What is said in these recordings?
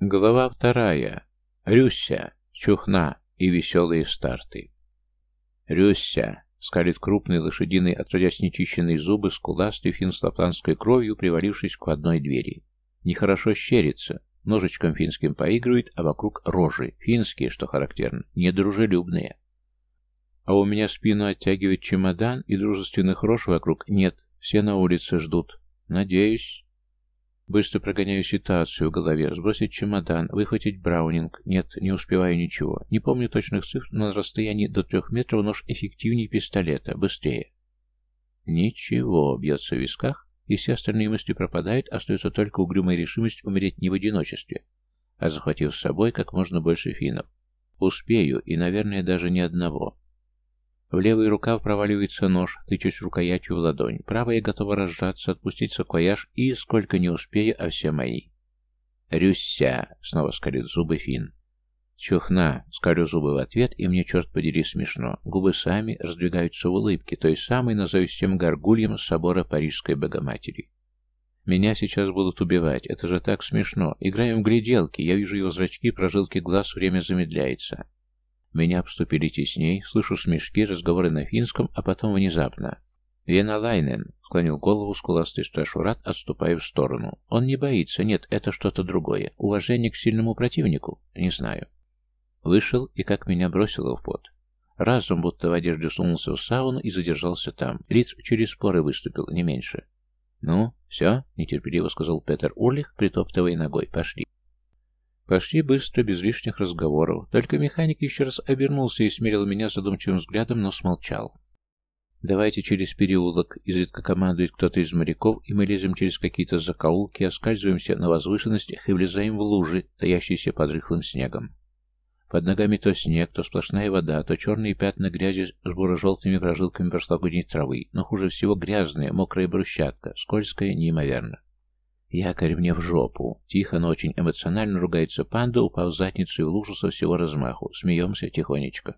Глава вторая. Рюся, чухна и веселые старты. Рюся, скалит крупные лошадиные, отродясь нечищенные зубы, скуластый фин кровью, привалившись к одной двери. Нехорошо щерится, ножичком финским поигрывает, а вокруг рожи, финские, что характерно, недружелюбные. А у меня спину оттягивает чемодан, и дружественных рож вокруг нет, все на улице ждут. Надеюсь... Быстро прогоняю ситуацию в голове. Сбросить чемодан, выхватить браунинг. Нет, не успеваю ничего. Не помню точных цифр, но на расстоянии до трех метров нож эффективнее пистолета. Быстрее. Ничего, бьется в висках, и все остальные мысли пропадают, остается только угрюмая решимость умереть не в одиночестве, а захватив с собой как можно больше финнов. Успею, и, наверное, даже ни одного. В левый рукав проваливается нож, тычусь рукоятью в ладонь. Правая готова разжаться, отпустить саквояж и, сколько не успею, а все мои. «Рюся!» — снова скалит зубы Фин. «Чухна!» — скалю зубы в ответ, и мне, черт подери, смешно. Губы сами раздвигаются в улыбке, той самой, назовусь тем горгульем собора Парижской Богоматери. Меня сейчас будут убивать, это же так смешно. Играем в гляделки, я вижу его зрачки, прожилки глаз, время замедляется. Меня обступили тесней, слышу смешки, разговоры на финском, а потом внезапно. «Веналайнен», — склонил голову скуластый сташурат, отступая в сторону. «Он не боится, нет, это что-то другое. Уважение к сильному противнику? Не знаю». Вышел и как меня бросило в пот. Разум будто в одежде сунулся в сауну и задержался там. Лиц через споры выступил, не меньше. «Ну, все?» — нетерпеливо сказал Петер Урлих, притоптывая ногой. «Пошли». Пошли быстро, без лишних разговоров. Только механик еще раз обернулся и смерил меня задумчивым взглядом, но смолчал. «Давайте через переулок», — изредка командует кто-то из моряков, и мы лезем через какие-то закоулки, оскальзываемся на возвышенностях и влезаем в лужи, таящиеся под рыхлым снегом. Под ногами то снег, то сплошная вода, то черные пятна грязи с буро-желтыми прожилками прошлогодней травы, но хуже всего грязная, мокрая брусчатка, скользкая неимоверно. «Якорь мне в жопу!» Тихо, но очень эмоционально ругается панда, упав задницей в лужу со всего размаху. Смеемся тихонечко.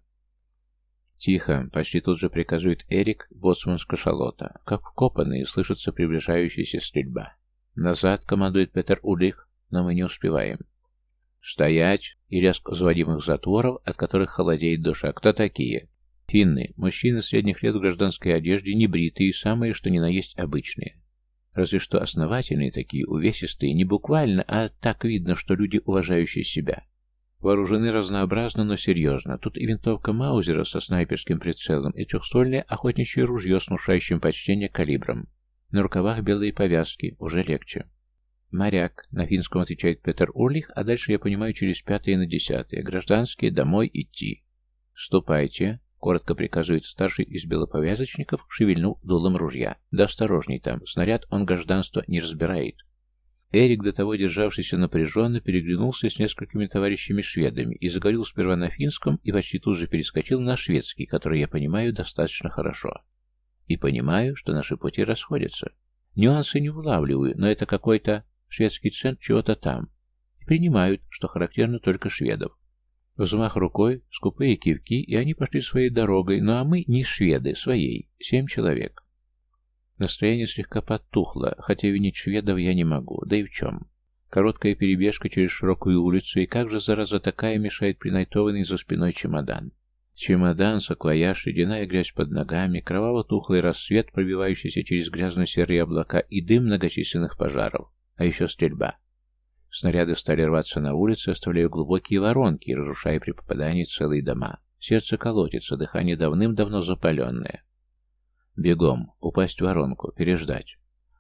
Тихо, почти тут же приказывает Эрик, боцман с кашалота. Как вкопанные, слышится приближающаяся стрельба. Назад командует Петер Улих, но мы не успеваем. «Стоять!» и лязг заводимых затворов, от которых холодеет душа. Кто такие? Финны, мужчины средних лет в гражданской одежде, небритые, самые что ни на есть обычные. Разве что основательные такие, увесистые, не буквально, а так видно, что люди, уважающие себя. Вооружены разнообразно, но серьезно. Тут и винтовка Маузера со снайперским прицелом, и трехствольное охотничье ружье с внушающим почтение калибром. На рукавах белые повязки, уже легче. «Моряк», — на финском отвечает Петер Урлих, а дальше я понимаю через пятое на десятое. Гражданские, домой идти. «Ступайте», Коротко приказывает старший из белоповязочников, шевельнув дулом ружья. Да осторожней там, снаряд он гражданство не разбирает. Эрик, до того державшийся напряженно, переглянулся с несколькими товарищами-шведами и заговорил сперва на финском и почти тут же перескочил на шведский, который я понимаю достаточно хорошо. И понимаю, что наши пути расходятся. Нюансы не улавливаю, но это какой-то шведский центр чего-то там. И принимают, что характерно только шведов. Взмах рукой, скупые кивки, и они пошли своей дорогой, ну а мы не шведы, своей, семь человек. Настроение слегка подтухло, хотя винить шведов я не могу, да и в чем. Короткая перебежка через широкую улицу, и как же, зараза такая, мешает принайтованный за спиной чемодан. Чемодан, саквояж, ледяная грязь под ногами, кроваво-тухлый рассвет, пробивающийся через грязно-серые облака и дым многочисленных пожаров, а еще стрельба. Снаряды стали рваться на улице, оставляя глубокие воронки, разрушая при попадании целые дома. Сердце колотится, дыхание давным-давно запаленное. Бегом, упасть в воронку, переждать.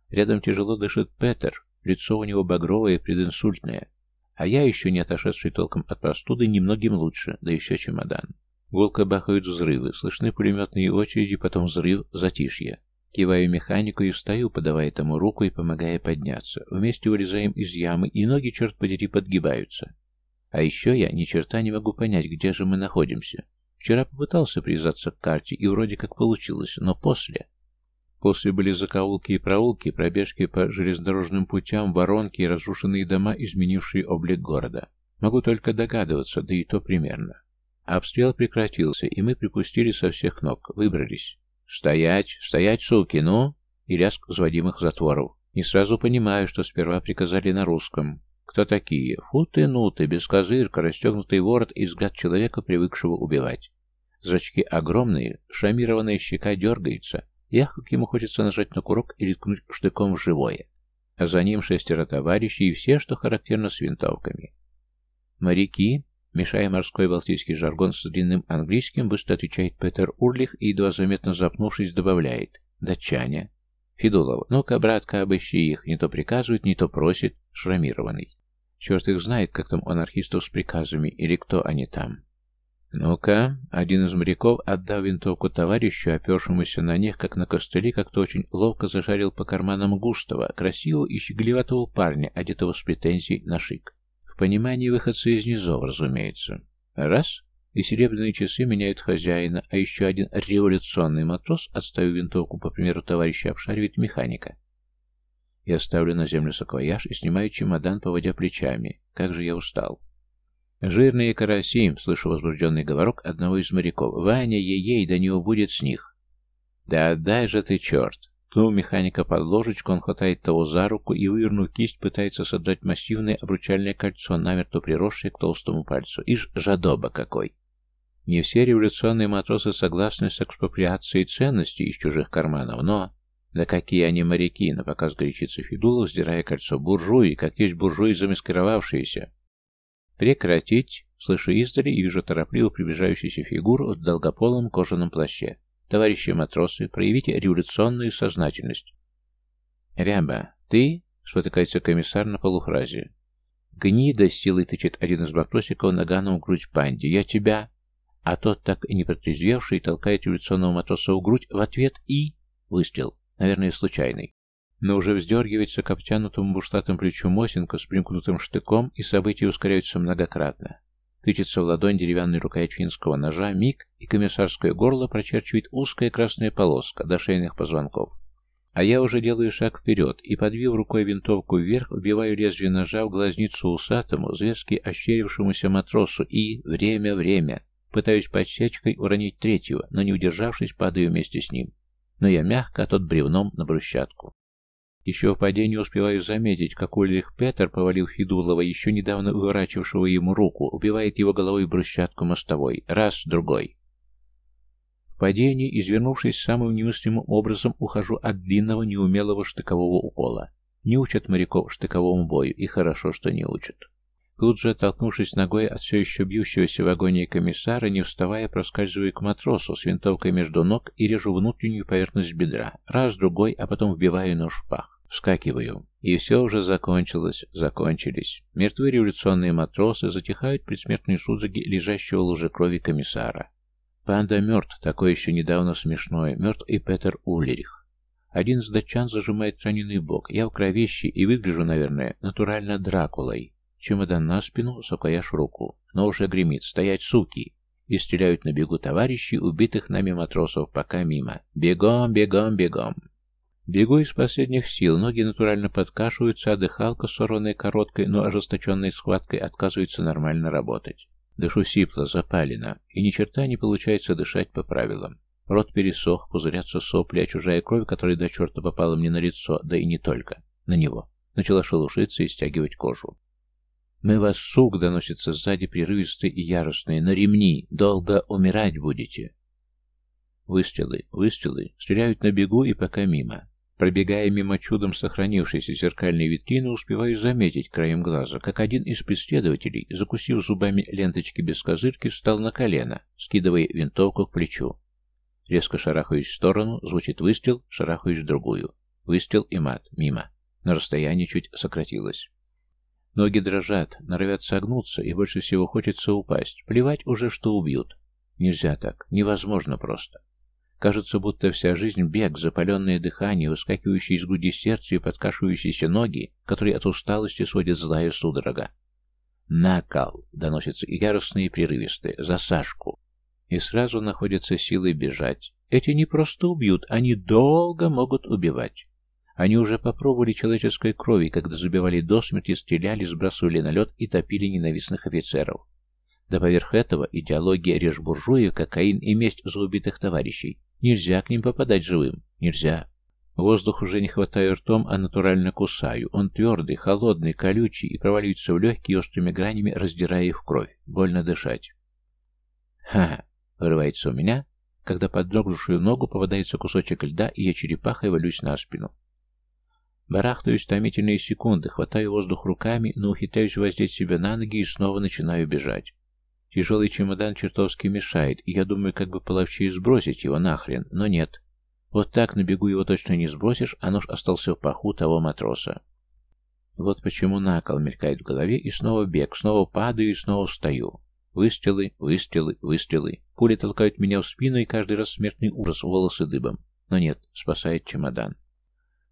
Рядом тяжело дышит Петер, лицо у него багровое, прединсультное. А я, еще не отошедший толком от простуды, немногим лучше, да еще чемодан. Гулко бахают взрывы, слышны пулеметные очереди, потом взрыв, затишье. Киваю механику и встаю, подавая тому руку и помогая подняться. Вместе вылезаем из ямы, и ноги, черт подери, подгибаются. А еще я ни черта не могу понять, где же мы находимся. Вчера попытался привязаться к карте, и вроде как получилось, но после... После были закоулки и проулки, пробежки по железнодорожным путям, воронки и разрушенные дома, изменившие облик города. Могу только догадываться, да и то примерно. Обстрел прекратился, и мы припустили со всех ног, выбрались. «Стоять! Стоять, суки! Ну!» И лязг взводимых затворов. Не сразу понимаю, что сперва приказали на русском. Кто такие? Футы-нуты, бескозырка, расстегнутый ворот и взгляд человека, привыкшего убивать. Зрачки огромные, шрамированная щека дергается. Ях, как ему хочется нажать на курок и ткнуть штыком в живое. А за ним шестеро товарищей и все, что характерно с винтовками. Моряки, мешая морской балтийский жаргон с длинным английским, быстро отвечает Петер Урлих и, едва заметно запнувшись, добавляет. Датчане. Федулов, ну-ка, братка, обыщи их. Не то приказывает, не то просит. Шрамированный. Черт их знает, как там анархистов с приказами, или кто они там. «Ну-ка!» Один из моряков, отдав винтовку товарищу, опершемуся на них, как на костыли, как-то очень ловко зажарил по карманам густого, красивого и щеголеватого парня, одетого с претензий на шик. В понимании выходца из низов, разумеется. Раз — и серебряные часы меняют хозяина, а еще один революционный матрос, отставив винтовку, по примеру товарища, обшаривает механика. Я ставлю на землю саквояж и снимаю чемодан, поводя плечами. Как же я устал. «Жирные караси!» — слышу возбужденный говорок одного из моряков. «Ваня, ей-ей, да не убудет с них!» «Да отдай же ты, черт!» Тнул механика под ложечку, он хватает того за руку и, вывернув кисть, пытается содрать массивное обручальное кольцо, намертво приросшее к толстому пальцу. Ишь, жадоба какой! Не все революционные матросы согласны с экспроприацией ценностей из чужих карманов, но... Да какие они моряки, на показ горячится Федулов, сдирая кольцо. Буржуи, как есть буржуи замаскировавшиеся. «Прекратить!» Слышу издали и вижу торопливо приближающуюся фигуру в долгополом кожаном плаще. «Товарищи матросы, проявите революционную сознательность». «Ряба, ты?» — спотыкается комиссар на полуфразе. «Гнида!» — силой тычет один из матросиков наганом в грудь панди. «Я тебя...» А тот, так и не протрезвевший, толкает революционного матроса в грудь в ответ и... Выстрел. Наверное, случайный но уже вздергивается к обтянутому бушлатом плечу Мосинка с примкнутым штыком, и события ускоряются многократно. Тычется в ладонь деревянный рукоять финского ножа, миг, и комиссарское горло прочерчивает узкая красная полоска до шейных позвонков. А я уже делаю шаг вперед и, подвив рукой винтовку вверх, вбиваю лезвие ножа в глазницу усатому, зверски ощерившемуся матросу и, время, время, пытаюсь подсечкой уронить третьего, но не удержавшись, падаю вместе с ним. Но я мягко, а тот бревном на брусчатку. Еще в падении успеваю заметить, как Ульрих Петер, повалив Федулова, еще недавно уворачивавшего ему руку, убивает его головой брусчатку мостовой. Раз, другой. В падении, извернувшись самым немыслимым образом, ухожу от длинного неумелого штыкового укола. Не учат моряков штыковому бою, и хорошо, что не учат. Тут же, оттолкнувшись ногой от все еще бьющегося в агонии комиссара, не вставая, проскальзываю к матросу с винтовкой между ног и режу внутреннюю поверхность бедра. Раз, другой, а потом вбиваю нож в пах. Вскакиваю. И все уже закончилось, закончились. Мертвые революционные матросы затихают предсмертные судороги лежащего луже крови комиссара. Панда мертв, такой еще недавно смешной. Мертв и Петер Ульрих. Один из датчан зажимает раненый бок. Я в кровище и выгляжу, наверное, натурально Дракулой. Чемодан на спину, саквояж руку. Но уже гремит. Стоять, суки! И стреляют на бегу товарищи, убитых нами матросов, пока мимо. Бегом, бегом, бегом. Бегу из последних сил, ноги натурально подкашиваются, а дыхалка, сорванная короткой, но ожесточенной схваткой, отказывается нормально работать. Дышу сипло, запалено, и ни черта не получается дышать по правилам. Рот пересох, пузырятся сопли, а чужая кровь, которая до черта попала мне на лицо, да и не только, на него, начала шелушиться и стягивать кожу. «Мы вас, сук!» — доносится сзади прерывистые и яростные. «На ремни! Долго умирать будете!» Выстрелы, выстрелы, стреляют на бегу и пока мимо. Пробегая мимо чудом сохранившейся зеркальной витрины, успеваю заметить краем глаза, как один из преследователей, закусив зубами ленточки без козырки, встал на колено, скидывая винтовку к плечу. Резко шарахаюсь в сторону, звучит выстрел, шарахаюсь в другую. Выстрел и мат, мимо. На расстоянии чуть сократилось. Ноги дрожат, норовят согнуться, и больше всего хочется упасть. Плевать уже, что убьют. Нельзя так, невозможно просто. Кажется, будто вся жизнь — бег, запаленное дыхание, выскакивающие из груди сердце и подкашивающиеся ноги, которые от усталости сводят злая судорога. «Накал!» — доносятся яростные и прерывистые. «За Сашку!» И сразу находятся силы бежать. Эти не просто убьют, они долго могут убивать. Они уже попробовали человеческой крови, когда забивали до смерти, стреляли, сбрасывали на лед и топили ненавистных офицеров. Да поверх этого идеология режь кокаин и месть за убитых товарищей. Нельзя к ним попадать живым. Нельзя. Воздух уже не хватаю ртом, а натурально кусаю. Он твердый, холодный, колючий и проваливается в легкие острыми гранями, раздирая их в кровь. Больно дышать. «Ха!» — вырывается у меня, когда под ногу попадается кусочек льда, и я черепахой валюсь на спину. Барахтаюсь томительные секунды, хватаю воздух руками, но ухитряюсь воздеть себя на ноги и снова начинаю бежать. Тяжелый чемодан чертовски мешает, и я думаю, как бы половчее сбросить его нахрен, но нет. Вот так на бегу его точно не сбросишь, а нож остался в паху того матроса. Вот почему накол мелькает в голове, и снова бег, снова падаю и снова встаю. Выстрелы, выстрелы, выстрелы. Пули толкают меня в спину, и каждый раз смертный ужас, волосы дыбом. Но нет, спасает чемодан.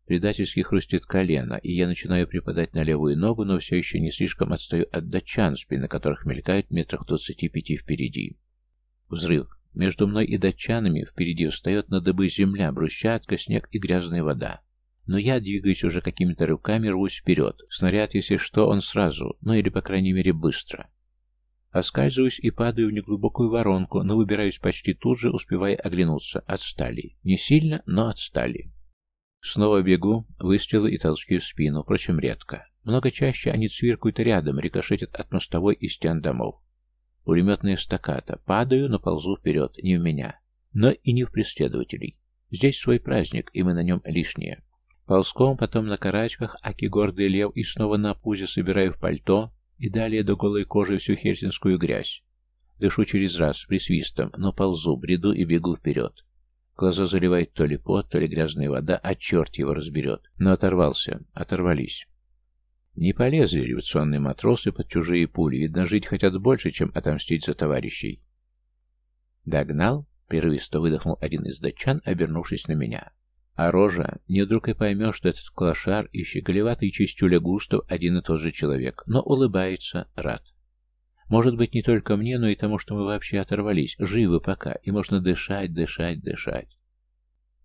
Предательски хрустит колено, и я начинаю припадать на левую ногу, но все еще не слишком отстаю от датчан, спины которых мелькают метрах двадцати пяти впереди. Взрыв. Между мной и датчанами впереди встает на дыбы земля, брусчатка, снег и грязная вода. Но я двигаюсь уже какими-то руками, рвусь вперед. Снаряд, если что, он сразу, ну или, по крайней мере, быстро. Оскальзываюсь и падаю в неглубокую воронку, но выбираюсь почти тут же, успевая оглянуться. Отстали. Не сильно, но отстали. Снова бегу, выстрелы и толчки в спину, впрочем, редко. Много чаще они цвиркают рядом, рикошетят от мостовой и стен домов. Пулеметная стаката. Падаю, но ползу вперед, не в меня. Но и не в преследователей. Здесь свой праздник, и мы на нем лишние. Ползком, потом на карачках, аки гордый лев, и снова на пузе собираю в пальто, и далее до голой кожи всю хельсинскую грязь. Дышу через раз, с присвистом, но ползу, бреду и бегу вперед. Глаза заливает то ли пот, то ли грязная вода, а черт его разберет. Но оторвался. Оторвались. Не полезли революционные матросы под чужие пули. Видно, жить хотят больше, чем отомстить за товарищей. Догнал? Прерывисто выдохнул один из датчан, обернувшись на меня. А рожа, не вдруг и поймешь, что этот клошар и щеголеватый чистюля Густав один и тот же человек, но улыбается, рад. Может быть, не только мне, но и тому, что мы вообще оторвались, живы пока, и можно дышать, дышать, дышать.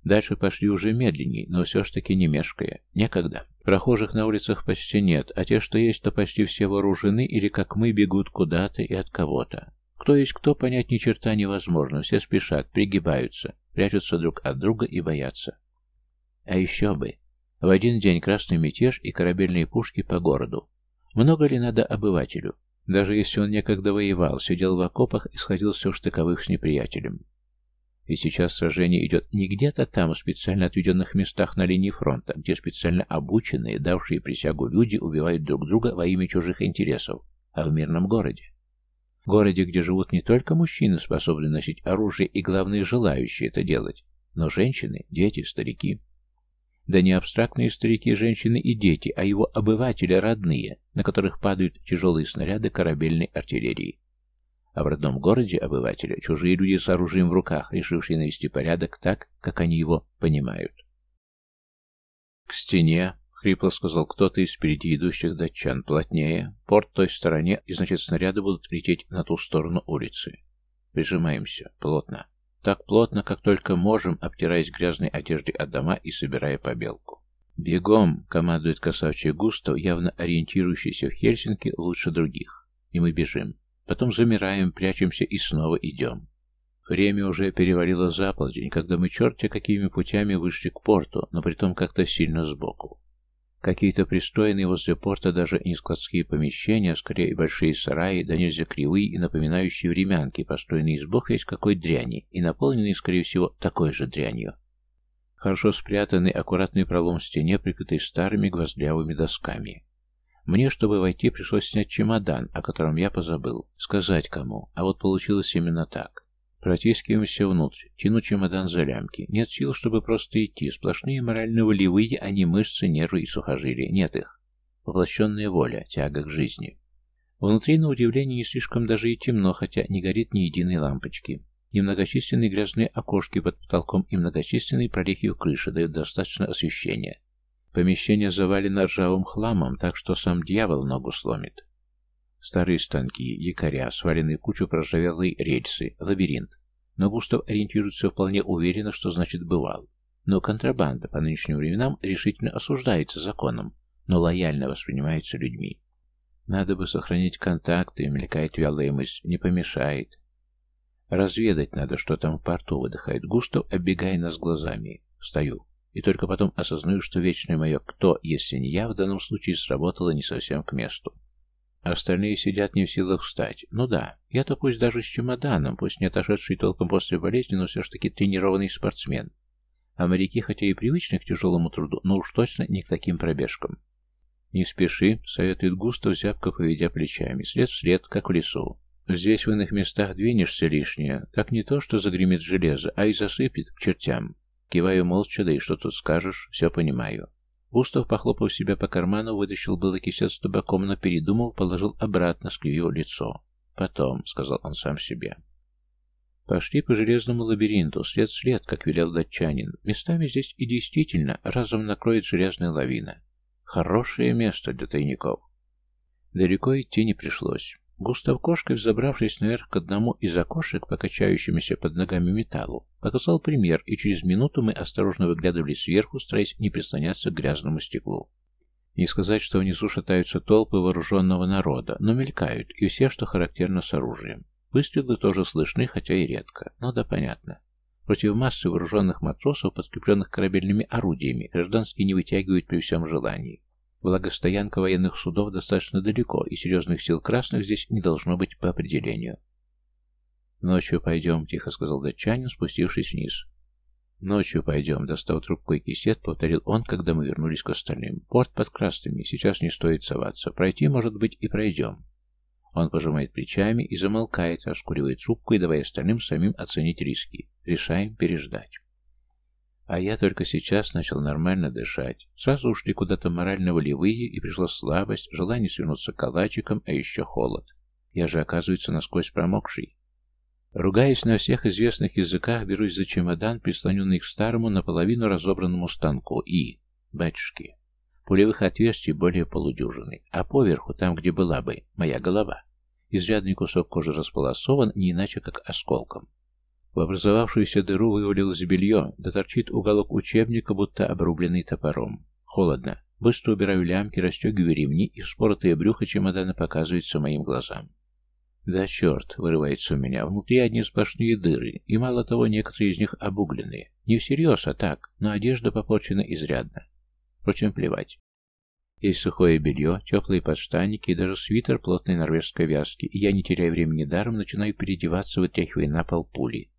Дальше пошли уже медленней, но все ж таки не мешкая. Некогда. Прохожих на улицах почти нет, а те, что есть, то почти все вооружены или, как мы, бегут куда-то и от кого-то. Кто есть кто, понять ни черта невозможно. Все спешат, пригибаются, прячутся друг от друга и боятся. А еще бы. В один день красный мятеж и корабельные пушки по городу. Много ли надо обывателю? Даже если он некогда воевал, сидел в окопах и сходился в штыковых с неприятелем. И сейчас сражение идет не где-то там, в специально отведенных местах на линии фронта, где специально обученные, давшие присягу люди убивают друг друга во имя чужих интересов, а в мирном городе. Городе, где живут не только мужчины, способные носить оружие и, главные, желающие это делать, но женщины, дети, старики. Да не абстрактные старики, женщины и дети, а его обыватели родные, на которых падают тяжелые снаряды корабельной артиллерии. А в родном городе обывателя чужие люди с оружием в руках, решившие навести порядок так, как они его понимают. «К стене», — хрипло сказал кто-то из впереди идущих датчан, — «плотнее, порт той стороне, и, значит, снаряды будут лететь на ту сторону улицы. Прижимаемся, плотно». Так плотно, как только можем, обтираясь грязной одеждой от дома и собирая побелку. «Бегом!» — командует красавчик Густав, явно ориентирующийся в Хельсинки лучше других. И мы бежим. Потом замираем, прячемся и снова идем. Время уже перевалило за полдень, когда мы черти какими путями вышли к порту, но притом как-то сильно сбоку. Какие-то пристроенные возле порта даже не складские помещения, а скорее большие сараи, да нельзя кривые и напоминающие времянки, построенные из бог есть какой дряни и наполненные, скорее всего, такой же дрянью. Хорошо спрятанный аккуратный пролом в стене, прикрытый старыми гвоздлявыми досками. Мне, чтобы войти, пришлось снять чемодан, о котором я позабыл. Сказать кому, а вот получилось именно так. Протискиваемся внутрь, тяну чемодан за лямки. Нет сил, чтобы просто идти. Сплошные морально-волевые, а не мышцы, нервы и сухожилия. Нет их. Воплощенная воля, тяга к жизни. Внутри, на удивление, не слишком даже и темно, хотя не горит ни единой лампочки. Немногочисленные грязные окошки под потолком и многочисленные прорехи в крыше дают достаточно освещения. Помещение завалено ржавым хламом, так что сам дьявол ногу сломит. Старые станки, якоря, сваленные кучу проржавелые рельсы, лабиринт. Но Густав ориентируется вполне уверенно, что значит «бывал». Но контрабанда по нынешним временам решительно осуждается законом, но лояльно воспринимается людьми. Надо бы сохранить контакты, мелькает вялая мысль, не помешает. Разведать надо, что там в порту выдыхает Густав, оббегая нас глазами. Стою. и только потом осознаю, что вечное мое «кто, если не я» в данном случае сработало не совсем к месту. Остальные сидят не в силах встать. Ну да, я-то пусть даже с чемоданом, пусть не отошедший толком после болезни, но все ж таки тренированный спортсмен. А моряки, хотя и привычны к тяжелому труду, но уж точно не к таким пробежкам. «Не спеши», — советует Густав, зябко поведя плечами. «След в след, как в лесу. Здесь в иных местах двинешься лишнее. Так не то, что загремит железо, а и засыпет к чертям. Киваю молча, да и что тут скажешь, все понимаю. Густав, похлопав себя по карману, вытащил было кисет с табаком, но передумал, положил обратно, скривил лицо. «Потом», — сказал он сам себе. Пошли по железному лабиринту, след в след, как велел датчанин. Местами здесь и действительно разом накроет железная лавина. Хорошее место для тайников. Далеко идти не пришлось. Густав кошкой, взобравшись наверх к одному из окошек, покачающемуся под ногами металлу, показал пример, и через минуту мы осторожно выглядывали сверху, стараясь не прислоняться к грязному стеклу. Не сказать, что внизу шатаются толпы вооруженного народа, но мелькают, и все, что характерно с оружием. Выстрелы тоже слышны, хотя и редко, но да понятно. Против массы вооруженных матросов, подкрепленных корабельными орудиями, гражданские не вытягивают при всем желании. Благо, стоянка военных судов достаточно далеко, и серьезных сил красных здесь не должно быть по определению. «Ночью пойдем», — тихо сказал датчанин, спустившись вниз. «Ночью пойдем», — достав трубку и кисет, повторил он, когда мы вернулись к остальным. «Порт под красными, сейчас не стоит соваться. Пройти, может быть, и пройдем». Он пожимает плечами и замолкает, раскуривает трубку и давая остальным самим оценить риски. Решаем переждать. А я только сейчас начал нормально дышать. Сразу ушли куда-то морально-волевые, и пришла слабость, желание свернуться калачиком, а еще холод. Я же, оказывается, насквозь промокший. Ругаясь на всех известных языках, берусь за чемодан, прислоненный к старому, наполовину разобранному станку, и... Батюшки. Пулевых отверстий более полудюжины, а поверху, там, где была бы, моя голова. Изрядный кусок кожи располосован, не иначе как осколком. В образовавшуюся дыру вывалилось белье, да торчит уголок учебника, будто обрубленный топором. Холодно. Быстро убираю лямки, расстегиваю ремни, и вспоротое брюхо чемодана показывается моим глазам. Да черт, вырывается у меня. Внутри одни сплошные дыры, и мало того, некоторые из них обугленные. Не всерьез, а так, но одежда попорчена изрядно. Впрочем, плевать. Есть сухое белье, теплые подштанники и даже свитер плотной норвежской вязки, и я, не теряя времени даром, начинаю переодеваться, вытряхивая на пол пули.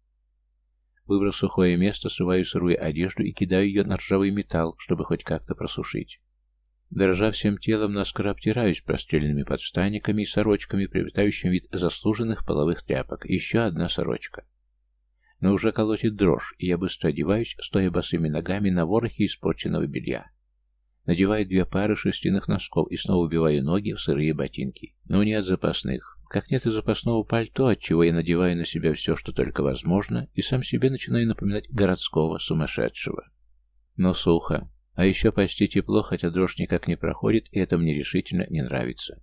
Выбрав сухое место, срываю сырую одежду и кидаю ее на ржавый металл, чтобы хоть как-то просушить. Дрожа всем телом, наскоро обтираюсь простреленными подштаниками и сорочками, приобретающим вид заслуженных половых тряпок. Еще одна сорочка. Но уже колотит дрожь, и я быстро одеваюсь, стоя босыми ногами на ворохе испорченного белья. Надеваю две пары шерстяных носков и снова убиваю ноги в сырые ботинки. Но не от запасных. Как нет и запасного пальто, отчего я надеваю на себя все, что только возможно, и сам себе начинаю напоминать городского сумасшедшего. Но сухо. А еще почти тепло, хотя дрожь никак не проходит, и это мне решительно не нравится.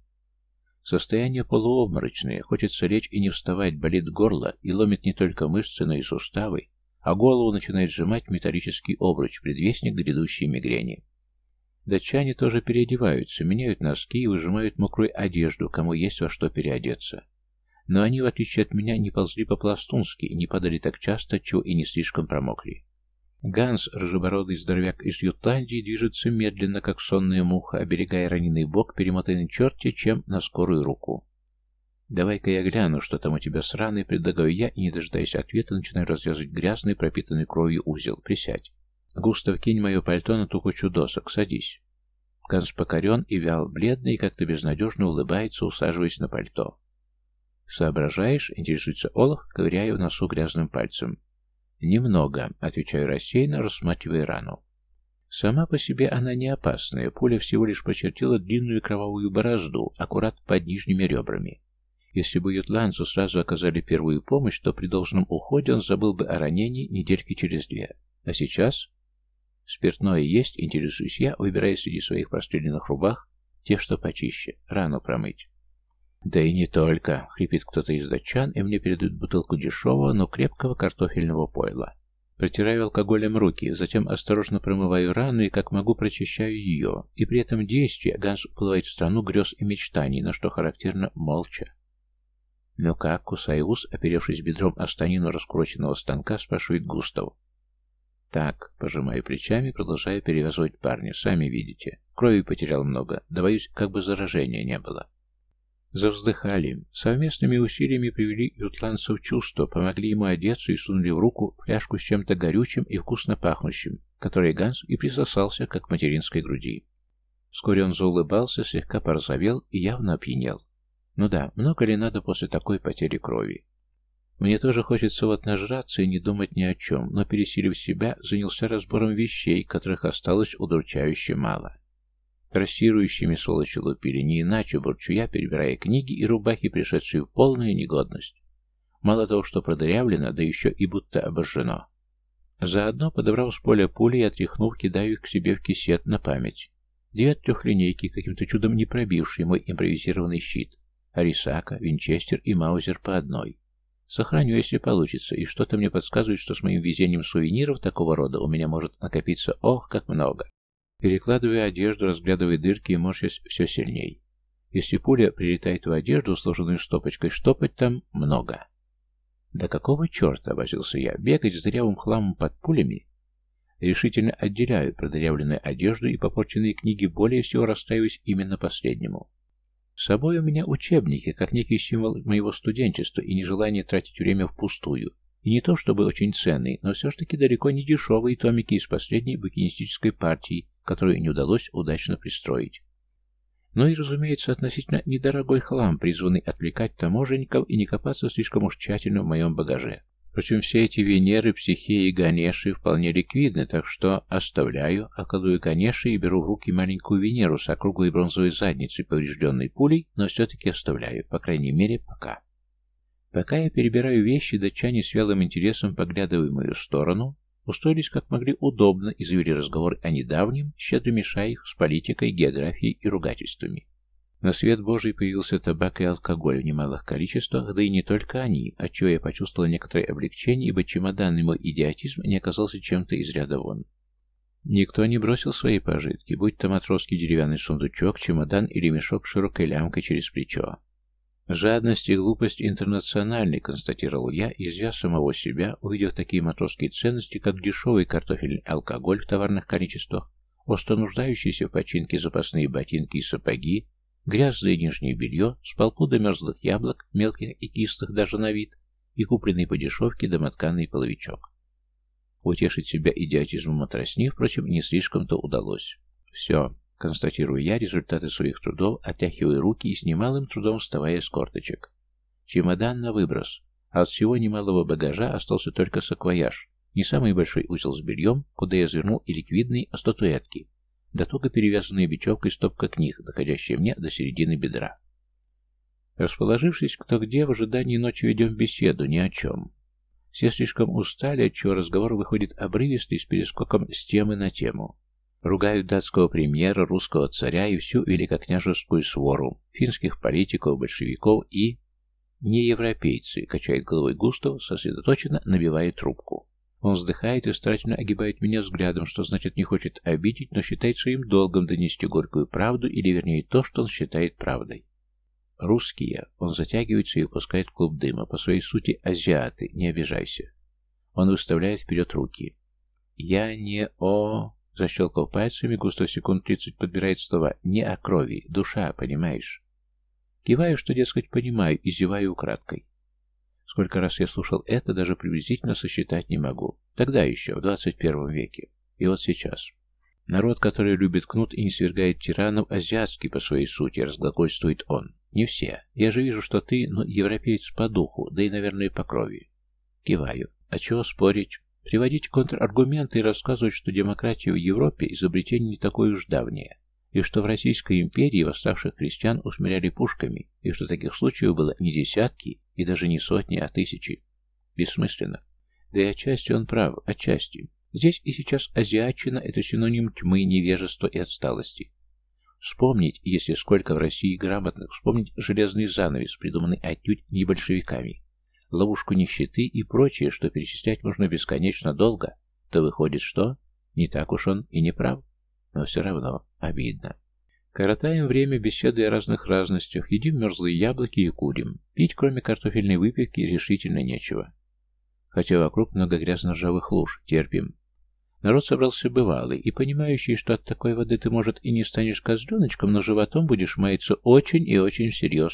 Состояние полуобморочное, хочется лечь и не вставать, болит горло и ломит не только мышцы, но и суставы, а голову начинает сжимать металлический обруч, предвестник грядущей мигрени. Датчане тоже переодеваются, меняют носки и выжимают мокрую одежду, кому есть во что переодеться. Но они, в отличие от меня, не ползли по-пластунски и не падали так часто, чего и не слишком промокли. Ганс, рыжебородый здоровяк из Ютландии, движется медленно, как сонная муха, оберегая раненый бок, перемотанный черти, чем на скорую руку. «Давай-ка я гляну, что там у тебя сраный», — предлагаю я, и, не дожидаясь ответа, начинаю развязывать грязный, пропитанный кровью узел. «Присядь». «Густав, кинь мое пальто на ту кучу досок. Садись». Ганс покорен и вял, бледный, как-то безнадежно улыбается, усаживаясь на пальто. «Соображаешь?» — интересуется Олах, ковыряя в носу грязным пальцем. «Немного», — отвечаю рассеянно, рассматривая рану. Сама по себе она не опасная, пуля всего лишь прочертила длинную кровавую борозду, аккурат под нижними ребрами. Если бы ютландцу сразу оказали первую помощь, то при должном уходе он забыл бы о ранении недельки через две. А сейчас Спиртное есть, интересуюсь я, выбирая среди своих простреленных рубах те, что почище, рану промыть. Да и не только, хрипит кто-то из датчан, и мне передают бутылку дешевого, но крепкого картофельного пойла. Протираю алкоголем руки, затем осторожно промываю рану и как могу прочищаю ее, и при этом действии Ганс уплывает в страну грез и мечтаний, на что характерно молча. «Ну как, кусай ус, оперевшись бедром о станину раскуроченного станка, спрашивает Густав. Так, пожимаю плечами, продолжая перевязывать парня. Сами видите. Крови потерял много. Да, как бы заражения не было. Завздыхали. Совместными усилиями привели ютландца в чувство, помогли ему одеться и сунули в руку фляжку с чем-то горючим и вкусно пахнущим, которой Ганс и присосался, как к материнской груди. Вскоре он заулыбался, слегка порозовел и явно опьянел. Ну да, много ли надо после такой потери крови? Мне тоже хочется вот нажраться и не думать ни о чем, но, пересилив себя, занялся разбором вещей, которых осталось удручающе мало. Трассирующими сволочи лупили, не иначе бурчу я, перебирая книги и рубахи, пришедшие в полную негодность. Мало того, что продырявлено, да еще и будто обожжено. Заодно, подобрав с поля пули и отряхнув, кидаю их к себе в кисет на память. Две трехлинейки, каким-то чудом не пробившие мой импровизированный щит. Арисака, Винчестер и Маузер по одной. Сохраню, если получится, и что-то мне подсказывает, что с моим везением сувениров такого рода у меня может накопиться ох, как много. Перекладывая одежду, разглядывая дырки и морщась все сильней. Если пуля прилетает в одежду, сложенную стопочкой, штопать там много. Да какого черта, обозился я, бегать с дырявым хламом под пулями? Решительно отделяю продырявленную одежду и попорченные книги, более всего расстраиваюсь именно последнему. С собой у меня учебники, как некий символ моего студенчества и нежелание тратить время впустую. И не то чтобы очень ценные, но все ж таки далеко не дешевые томики из последней букинистической партии, которую не удалось удачно пристроить. Ну и, разумеется, относительно недорогой хлам, призванный отвлекать таможенников и не копаться слишком уж тщательно в моем багаже. Впрочем, все эти Венеры, Психеи и Ганеши вполне ликвидны, так что оставляю, окладываю Ганеши и беру в руки маленькую Венеру с округлой бронзовой задницей, поврежденной пулей, но все-таки оставляю, по крайней мере, пока. Пока я перебираю вещи, датчане с вялым интересом поглядывая в мою сторону, устроились как могли удобно и завели разговор о недавнем, щедро мешая их с политикой, географией и ругательствами. На свет Божий появился табак и алкоголь в немалых количествах, да и не только они, отчего я почувствовал некоторое облегчение, ибо чемоданный мой идиотизм не оказался чем-то из ряда вон. Никто не бросил свои пожитки, будь то матросский деревянный сундучок, чемодан или мешок с широкой лямкой через плечо. Жадность и глупость интернациональной, констатировал я, извя самого себя, увидев такие матросские ценности, как дешевый картофельный алкоголь в товарных количествах, остро нуждающиеся в починке запасные ботинки и сапоги, Грязное нижнее белье, с полпуда мерзлых яблок, мелких и кислых даже на вид, и купленный по дешевке домотканный половичок. Утешить себя идиотизмом матросни, впрочем, не слишком-то удалось. Все, констатирую я результаты своих трудов, отряхивая руки и с немалым трудом вставая с корточек. Чемодан на выброс, а от всего немалого багажа остался только саквояж, не самый большой узел с бельем, куда я завернул и ликвидные статуэтки, да туго перевязанная бечевкой стопка книг, доходящая мне до середины бедра. Расположившись кто где, в ожидании ночи ведем беседу ни о чем. Все слишком устали, отчего разговор выходит обрывистый с перескоком с темы на тему. Ругают датского премьера, русского царя и всю великокняжескую свору, финских политиков, большевиков и... Не европейцы, качает головой Густав, сосредоточенно набивая трубку. Он вздыхает и старательно огибает меня взглядом, что значит не хочет обидеть, но считает своим долгом донести горькую правду, или вернее то, что он считает правдой. Русские. Он затягивается и выпускает клуб дыма. По своей сути, азиаты. Не обижайся. Он выставляет вперед руки. Я не о... Защелкал пальцами, густо секунд тридцать подбирает слова. Не о крови. Душа, понимаешь? Киваю, что, дескать, понимаю, и зеваю украдкой. Сколько раз я слушал это, даже приблизительно сосчитать не могу. Тогда еще, в 21 веке. И вот сейчас. Народ, который любит кнут и не свергает тиранов, азиатский по своей сути, разглагольствует он. Не все. Я же вижу, что ты, ну, европеец по духу, да и, наверное, по крови. Киваю. А чего спорить? Приводить контраргументы и рассказывать, что демократия в Европе изобретение не такое уж давнее, и что в Российской империи восставших крестьян усмиряли пушками, и что таких случаев было не десятки, и даже не сотни, а тысячи. Бессмысленно. Да и отчасти он прав, отчасти. Здесь и сейчас азиатчина – это синоним тьмы, невежества и отсталости. Вспомнить, если сколько в России грамотных, вспомнить железный занавес, придуманный отнюдь не большевиками, ловушку нищеты и прочее, что перечислять можно бесконечно долго, то выходит, что не так уж он и не прав. Но все равно обидно. Коротаем время беседой о разных разностях, едим мерзлые яблоки и курим. Пить, кроме картофельной выпивки, решительно нечего. Хотя вокруг много грязно-ржавых луж, терпим. Народ собрался бывалый и понимающий, что от такой воды ты, может, и не станешь козленочком, но животом будешь маяться очень и очень всерьез.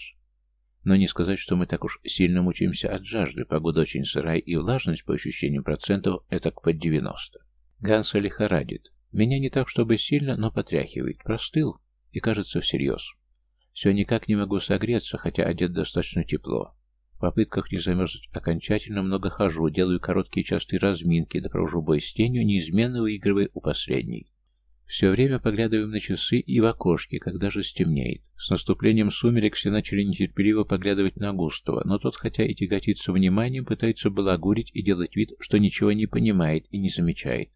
Но не сказать, что мы так уж сильно мучаемся от жажды. Погода очень сырая и влажность, по ощущениям процентов, это под 90. Ганса лихорадит. Меня не так, чтобы сильно, но потряхивает. Простыл и, кажется, всерьез. Все никак не могу согреться, хотя одет достаточно тепло. В попытках не замерзнуть окончательно много хожу, делаю короткие частые разминки, да провожу бой с тенью, неизменно выигрывая у последней. Все время поглядываем на часы и в окошки, когда же стемнеет. С наступлением сумерек все начали нетерпеливо поглядывать на Густава, но тот, хотя и тяготится вниманием, пытается балагурить и делать вид, что ничего не понимает и не замечает.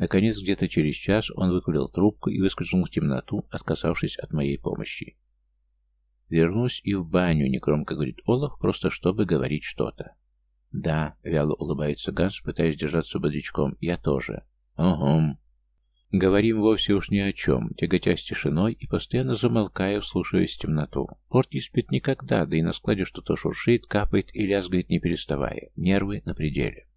Наконец, где-то через час он выкурил трубку и выскользнул в темноту, отказавшись от моей помощи. «Вернусь и в баню», — негромко говорит Олаф, просто чтобы говорить что-то. «Да», — вяло улыбается Ганс, пытаясь держаться бодрячком, — «я тоже». «Угу», Говорим вовсе уж ни о чем, тяготясь тишиной и постоянно замолкая, вслушиваясь в темноту. Порт не спит никогда, да и на складе что-то шуршит, капает и лязгает не переставая. Нервы на пределе.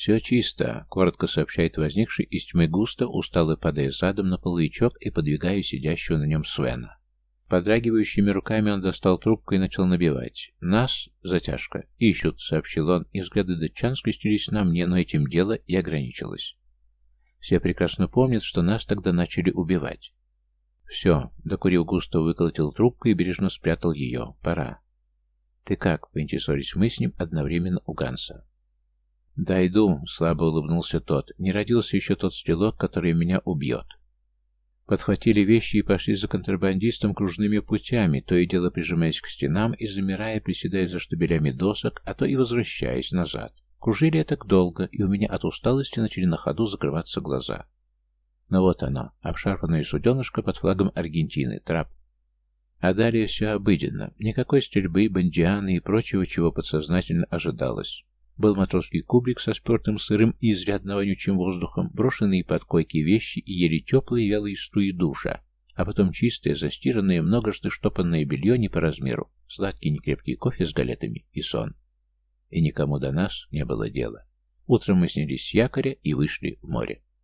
«Все чисто», — коротко сообщает возникший из тьмы густо, устало падая задом на половичок и подвигая сидящего на нем Свена. Подрагивающими руками он достал трубку и начал набивать. «Нас, затяжка, ищут», — сообщил он, и взгляды датчан скрестились на мне, но этим дело и ограничилось. Все прекрасно помнят, что нас тогда начали убивать. Все, докурив густо, выколотил трубку и бережно спрятал ее. Пора. Ты как? Поинтересовались мы с ним одновременно у Ганса. «Да иду», — слабо улыбнулся тот. «Не родился еще тот стрелок, который меня убьет». Подхватили вещи и пошли за контрабандистом кружными путями, то и дело прижимаясь к стенам и замирая, приседая за штабелями досок, а то и возвращаясь назад. Кружили я так долго, и у меня от усталости начали на ходу закрываться глаза. Но вот оно, обшарпанное суденышко под флагом Аргентины, трап. А далее все обыденно. Никакой стрельбы, бандианы и прочего, чего подсознательно ожидалось. Был матросский кубрик со спертым сырым и изрядно вонючим воздухом, брошенные под койки вещи и еле теплые вялые стуи душа, а потом чистое, застиранное, многожды штопанное белье не по размеру, сладкий некрепкий кофе с галетами и сон и никому до нас не было дела. Утром мы снялись с якоря и вышли в море.